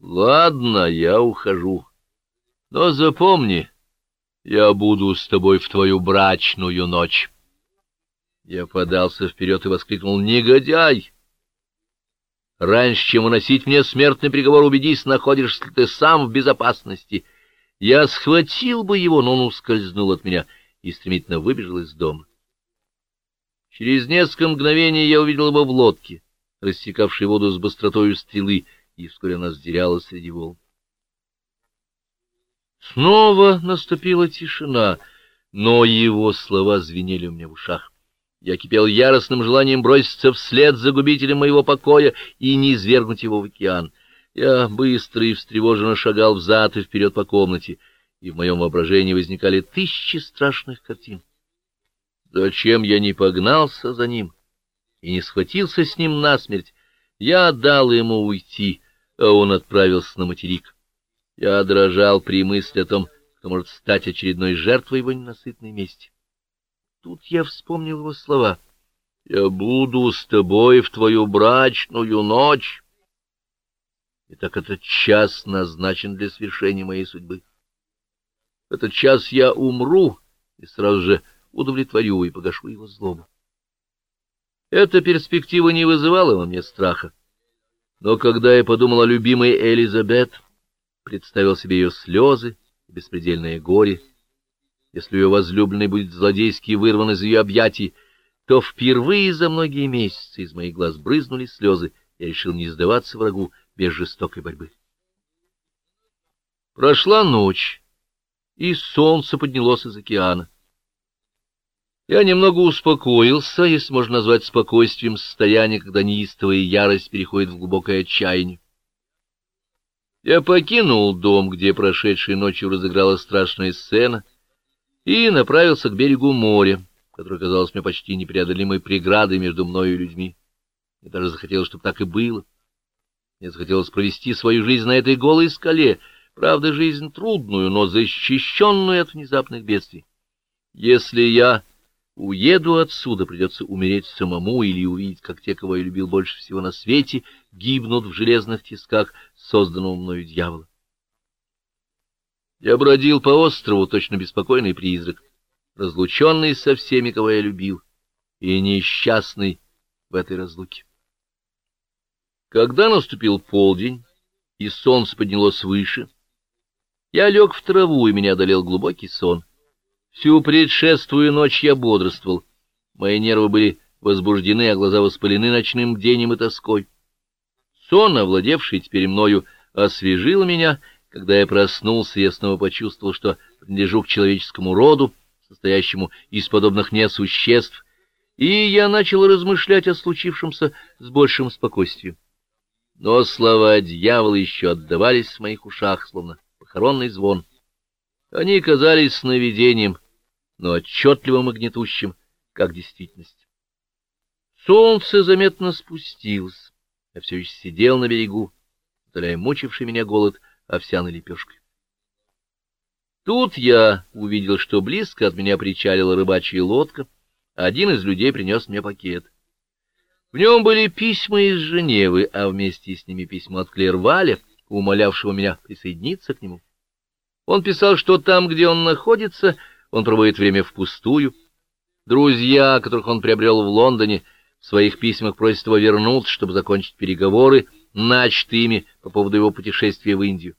Ладно, я ухожу. Но запомни, я буду с тобой в твою брачную ночь. Я подался вперед и воскликнул «Негодяй!» Раньше, чем выносить мне смертный приговор, убедись, находишься ты сам в безопасности. Я схватил бы его, но он ускользнул от меня и стремительно выбежал из дома. Через несколько мгновений я увидел его в лодке, рассекавшей воду с быстротой стрелы, и вскоре она сдеряла среди волн. Снова наступила тишина, но его слова звенели у меня в ушах. Я кипел яростным желанием броситься вслед за губителем моего покоя и не извергнуть его в океан. Я быстро и встревоженно шагал взад и вперед по комнате, и в моем воображении возникали тысячи страшных картин. Зачем я не погнался за ним и не схватился с ним насмерть? Я дал ему уйти, а он отправился на материк. Я дрожал при мысли о том, кто может стать очередной жертвой его ненасытной мести. Тут я вспомнил его слова. «Я буду с тобой в твою брачную ночь». И так этот час назначен для свершения моей судьбы. Этот час я умру и сразу же удовлетворю и погашу его злобу. Эта перспектива не вызывала во мне страха. Но когда я подумал о любимой Элизабет, представил себе ее слезы и беспредельное горе, если ее возлюбленный будет злодейски вырван из ее объятий, то впервые за многие месяцы из моих глаз брызнули слезы, я решил не сдаваться врагу без жестокой борьбы. Прошла ночь, и солнце поднялось из океана. Я немного успокоился, если можно назвать спокойствием состояние, когда неистовая ярость переходит в глубокое отчаяние. Я покинул дом, где прошедшей ночью разыгралась страшная сцена, и направился к берегу моря, которое казалось мне почти непреодолимой преградой между мною и людьми. Мне даже захотелось, чтобы так и было. Мне захотелось провести свою жизнь на этой голой скале, правда, жизнь трудную, но защищенную от внезапных бедствий. Если я уеду отсюда, придется умереть самому или увидеть, как те, кого я любил больше всего на свете, гибнут в железных тисках созданного мною дьявола. Я бродил по острову, точно беспокойный призрак, разлученный со всеми, кого я любил, и несчастный в этой разлуке. Когда наступил полдень, и солнце поднялось выше, я лег в траву, и меня одолел глубокий сон. Всю предшествую ночь я бодрствовал. Мои нервы были возбуждены, а глаза воспалены ночным бдением и тоской. Сон, овладевший теперь мною, освежил меня когда я проснулся, я снова почувствовал, что принадлежу к человеческому роду, состоящему из подобных мне существ, и я начал размышлять о случившемся с большим спокойствием. Но слова дьявола еще отдавались в моих ушах, словно похоронный звон. Они казались сновидением, но отчетливым и гнетущим, как действительность. Солнце заметно спустилось. Я все еще сидел на берегу, утоляя мучивший меня голод, овсяной лепешкой. Тут я увидел, что близко от меня причалила рыбачья лодка. Один из людей принес мне пакет. В нем были письма из Женевы, а вместе с ними письмо от Клерваля, умолявшего меня присоединиться к нему. Он писал, что там, где он находится, он проводит время впустую. Друзья, которых он приобрел в Лондоне, в своих письмах просят его вернуться, чтобы закончить переговоры, начатые ими по поводу его путешествия в Индию.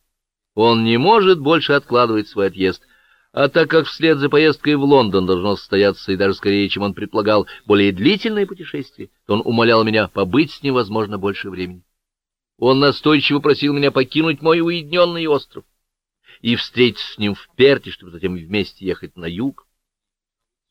Он не может больше откладывать свой отъезд, а так как вслед за поездкой в Лондон должно состояться и даже скорее, чем он предполагал, более длительное путешествие, то он умолял меня побыть с ним, возможно, больше времени. Он настойчиво просил меня покинуть мой уединенный остров и встретиться с ним в Перте, чтобы затем вместе ехать на юг.